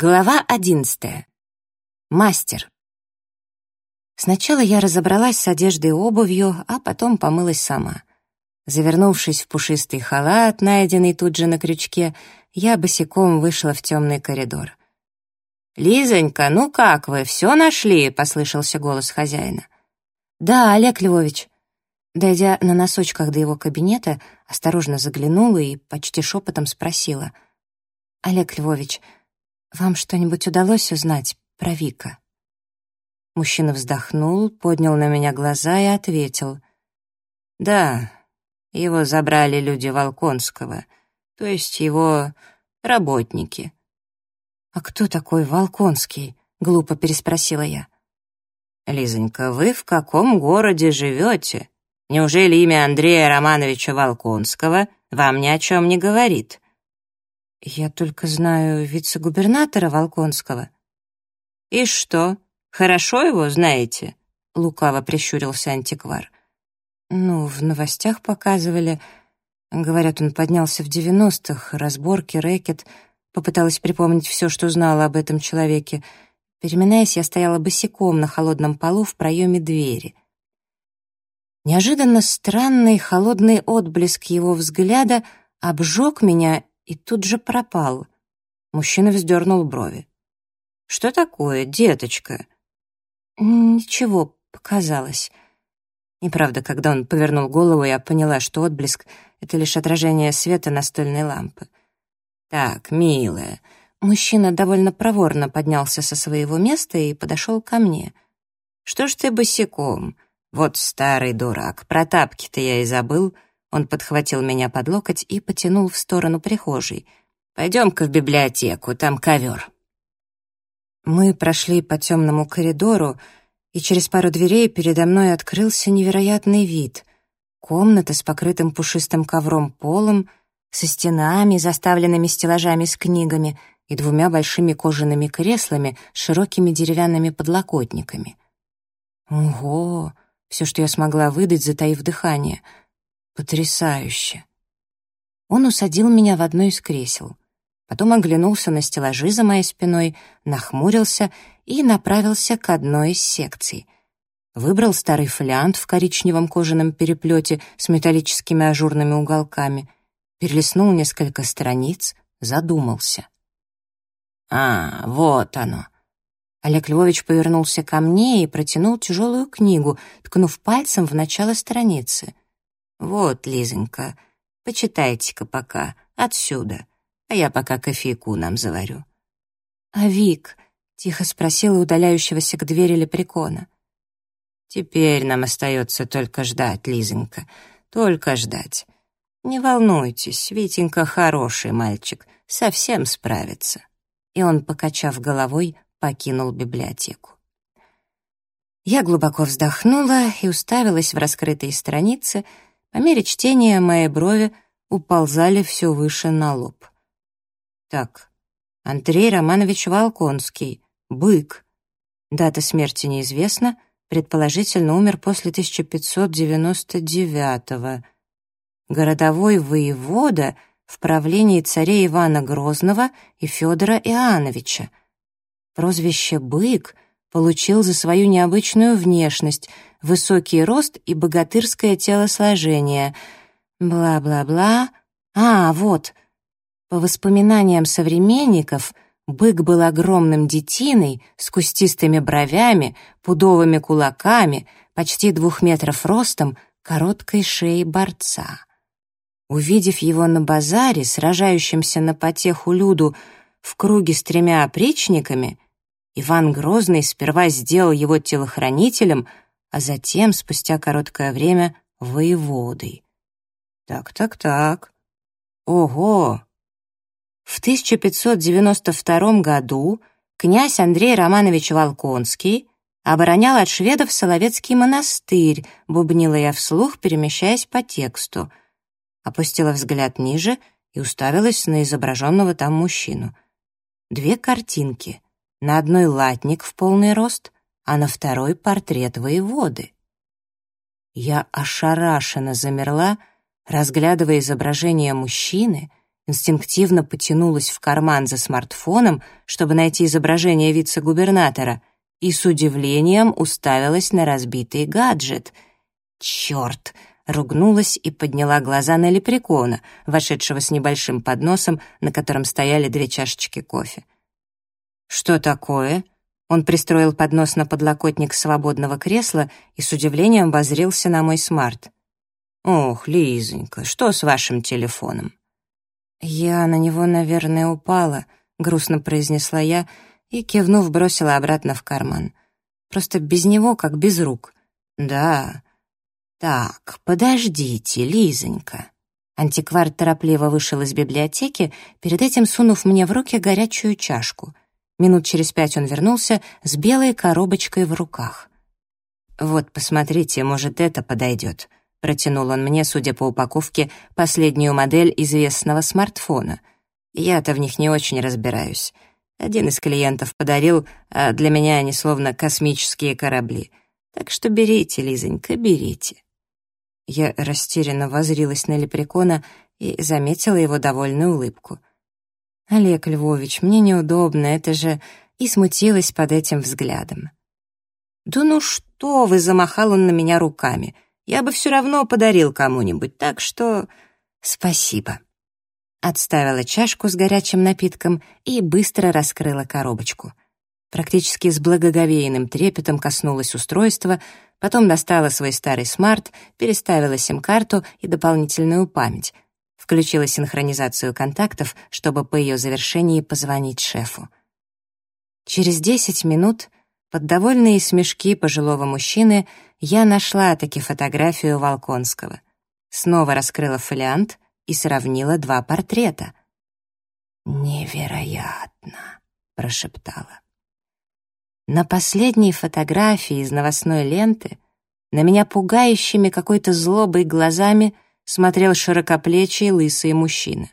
Глава одиннадцатая. Мастер. Сначала я разобралась с одеждой и обувью, а потом помылась сама. Завернувшись в пушистый халат, найденный тут же на крючке, я босиком вышла в темный коридор. «Лизонька, ну как вы, все нашли?» — послышался голос хозяина. «Да, Олег Львович». Дойдя на носочках до его кабинета, осторожно заглянула и почти шепотом спросила. «Олег Львович, — «Вам что-нибудь удалось узнать про Вика?» Мужчина вздохнул, поднял на меня глаза и ответил. «Да, его забрали люди Волконского, то есть его работники». «А кто такой Волконский?» — глупо переспросила я. «Лизонька, вы в каком городе живете? Неужели имя Андрея Романовича Волконского вам ни о чем не говорит?» «Я только знаю вице-губернатора Волконского». «И что, хорошо его знаете?» — лукаво прищурился антиквар. «Ну, в новостях показывали. Говорят, он поднялся в девяностых, разборки, рэкет. Попыталась припомнить все, что знала об этом человеке. Переминаясь, я стояла босиком на холодном полу в проеме двери. Неожиданно странный холодный отблеск его взгляда обжег меня и тут же пропал. Мужчина вздернул брови. «Что такое, деточка?» «Ничего, показалось». Неправда, когда он повернул голову, я поняла, что отблеск — это лишь отражение света настольной лампы. «Так, милая». Мужчина довольно проворно поднялся со своего места и подошел ко мне. «Что ж ты босиком? Вот старый дурак, про тапки-то я и забыл». Он подхватил меня под локоть и потянул в сторону прихожей. «Пойдем-ка в библиотеку, там ковер». Мы прошли по темному коридору, и через пару дверей передо мной открылся невероятный вид. Комната с покрытым пушистым ковром полом, со стенами, заставленными стеллажами с книгами и двумя большими кожаными креслами с широкими деревянными подлокотниками. Ого! Все, что я смогла выдать, затаив дыхание — Потрясающе. Он усадил меня в одно из кресел. Потом оглянулся на стеллажи за моей спиной, нахмурился и направился к одной из секций. Выбрал старый фолиант в коричневом кожаном переплете с металлическими ажурными уголками, перелистнул несколько страниц, задумался. «А, вот оно!» Олег Львович повернулся ко мне и протянул тяжелую книгу, ткнув пальцем в начало страницы. «Вот, Лизонька, почитайте-ка пока, отсюда, а я пока кофейку нам заварю». «А Вик?» — тихо спросила удаляющегося к двери лепрекона. «Теперь нам остается только ждать, Лизонька, только ждать. Не волнуйтесь, Витенька хороший мальчик, совсем справится». И он, покачав головой, покинул библиотеку. Я глубоко вздохнула и уставилась в раскрытые страницы, по мере чтения мои брови уползали все выше на лоб. Так, Андрей Романович Волконский, бык. Дата смерти неизвестна, предположительно умер после 1599-го. Городовой воевода в правлении царя Ивана Грозного и Федора Иоанновича. Прозвище «бык» получил за свою необычную внешность, высокий рост и богатырское телосложение. Бла-бла-бла. А, вот. По воспоминаниям современников, бык был огромным детиной с кустистыми бровями, пудовыми кулаками, почти двух метров ростом, короткой шеей борца. Увидев его на базаре, сражающимся на потеху люду в круге с тремя опричниками, Иван Грозный сперва сделал его телохранителем, а затем, спустя короткое время, воеводой. Так-так-так. Ого! В 1592 году князь Андрей Романович Волконский оборонял от шведов Соловецкий монастырь, бубнила я вслух, перемещаясь по тексту. Опустила взгляд ниже и уставилась на изображенного там мужчину. Две картинки — на одной латник в полный рост, а на второй портрет воеводы. Я ошарашенно замерла, разглядывая изображение мужчины, инстинктивно потянулась в карман за смартфоном, чтобы найти изображение вице-губернатора, и с удивлением уставилась на разбитый гаджет. «Черт!» — ругнулась и подняла глаза на лепрекона, вошедшего с небольшим подносом, на котором стояли две чашечки кофе. «Что такое?» Он пристроил поднос на подлокотник свободного кресла и с удивлением возрился на мой смарт. «Ох, Лизонька, что с вашим телефоном?» «Я на него, наверное, упала», — грустно произнесла я и, кивнув, бросила обратно в карман. «Просто без него, как без рук». «Да». «Так, подождите, Лизонька». Антиквар торопливо вышел из библиотеки, перед этим сунув мне в руки горячую чашку. Минут через пять он вернулся с белой коробочкой в руках. «Вот, посмотрите, может, это подойдет», Протянул он мне, судя по упаковке, последнюю модель известного смартфона. Я-то в них не очень разбираюсь. Один из клиентов подарил, а для меня они словно космические корабли. Так что берите, Лизонька, берите. Я растерянно возрилась на лепрекона и заметила его довольную улыбку. «Олег Львович, мне неудобно, это же...» И смутилась под этим взглядом. «Да ну что вы!» — замахал он на меня руками — я бы все равно подарил кому-нибудь, так что спасибо». Отставила чашку с горячим напитком и быстро раскрыла коробочку. Практически с благоговейным трепетом коснулась устройства, потом достала свой старый смарт, переставила сим-карту и дополнительную память, включила синхронизацию контактов, чтобы по ее завершении позвонить шефу. Через десять минут под довольные смешки пожилого мужчины я нашла таки фотографию Волконского. Снова раскрыла фолиант и сравнила два портрета. «Невероятно!» — прошептала. На последней фотографии из новостной ленты на меня пугающими какой-то злобой глазами смотрел широкоплечий лысый мужчина.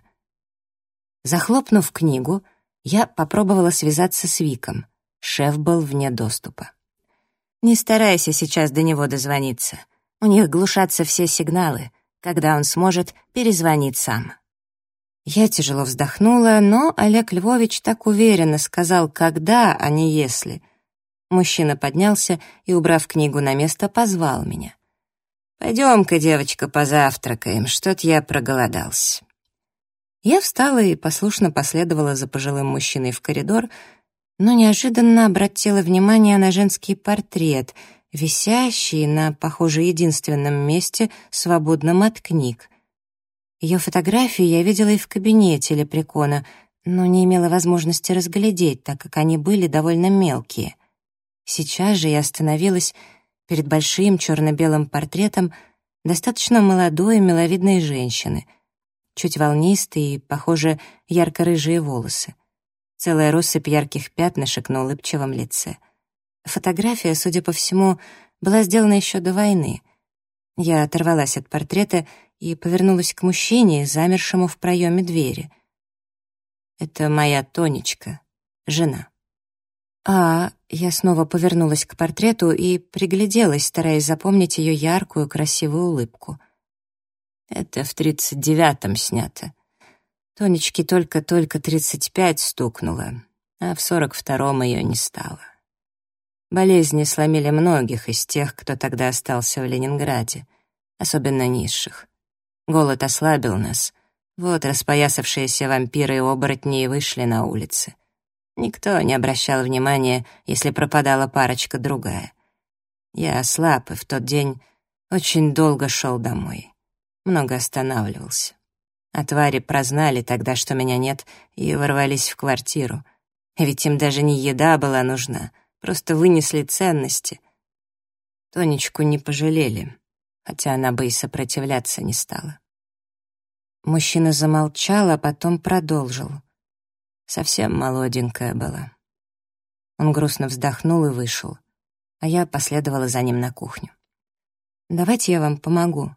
Захлопнув книгу, я попробовала связаться с Виком. Шеф был вне доступа. Не старайся сейчас до него дозвониться. У них глушатся все сигналы. Когда он сможет, перезвонить сам. Я тяжело вздохнула, но Олег Львович так уверенно сказал «когда», а не «если». Мужчина поднялся и, убрав книгу на место, позвал меня. «Пойдем-ка, девочка, позавтракаем, что-то я проголодался». Я встала и послушно последовала за пожилым мужчиной в коридор, но неожиданно обратила внимание на женский портрет, висящий на, похоже, единственном месте, свободном от книг. Ее фотографии я видела и в кабинете лепрекона, но не имела возможности разглядеть, так как они были довольно мелкие. Сейчас же я остановилась перед большим черно-белым портретом достаточно молодой и миловидной женщины, чуть волнистые похоже, ярко-рыжие волосы целая россыпь ярких пятнышек на улыбчивом лице. Фотография, судя по всему, была сделана еще до войны. Я оторвалась от портрета и повернулась к мужчине, замершему в проеме двери. «Это моя Тонечка, жена». А, я снова повернулась к портрету и пригляделась, стараясь запомнить ее яркую, красивую улыбку. Это в тридцать девятом снято. Тонечке только-только 35 стукнуло, а в 42-м ее не стало. Болезни сломили многих из тех, кто тогда остался в Ленинграде, особенно низших. Голод ослабил нас. Вот распоясавшиеся вампиры и оборотни и вышли на улицы. Никто не обращал внимания, если пропадала парочка другая. Я ослаб и в тот день очень долго шел домой. Много останавливался. А твари прознали тогда, что меня нет, и ворвались в квартиру. Ведь им даже не еда была нужна, просто вынесли ценности. Тонечку не пожалели, хотя она бы и сопротивляться не стала. Мужчина замолчал, а потом продолжил. Совсем молоденькая была. Он грустно вздохнул и вышел, а я последовала за ним на кухню. «Давайте я вам помогу»,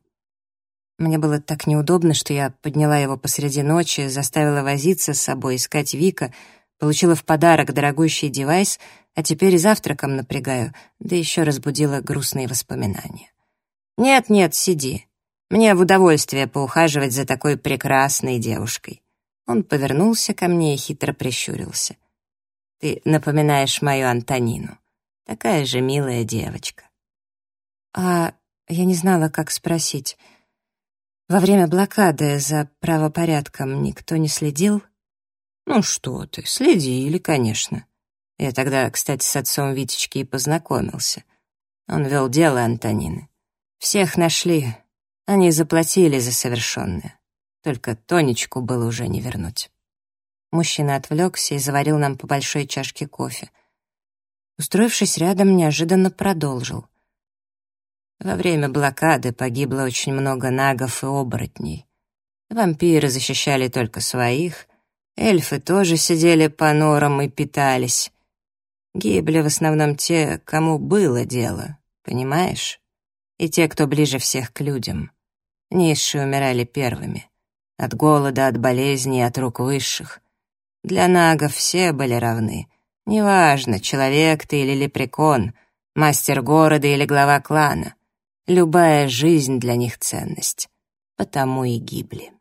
мне было так неудобно, что я подняла его посреди ночи, заставила возиться с собой, искать Вика, получила в подарок дорогущий девайс, а теперь и завтраком напрягаю, да еще разбудила грустные воспоминания. «Нет-нет, сиди. Мне в удовольствие поухаживать за такой прекрасной девушкой». Он повернулся ко мне и хитро прищурился. «Ты напоминаешь мою Антонину. Такая же милая девочка». «А я не знала, как спросить. Во время блокады за правопорядком никто не следил?» «Ну что ты, следили, конечно. Я тогда, кстати, с отцом Витечки и познакомился. Он вел дело Антонины. Всех нашли. Они заплатили за совершенное. Только Тонечку было уже не вернуть. Мужчина отвлекся и заварил нам по большой чашке кофе. Устроившись рядом, неожиданно продолжил. Во время блокады погибло очень много нагов и оборотней. Вампиры защищали только своих, эльфы тоже сидели по норам и питались. Гибли в основном те, кому было дело, понимаешь? И те, кто ближе всех к людям. Низшие умирали первыми. От голода, от болезней, от рук высших. Для нагов все были равны. Неважно, человек ты или лепрекон, мастер города или глава клана. Любая жизнь для них ценность. Потому и гибли.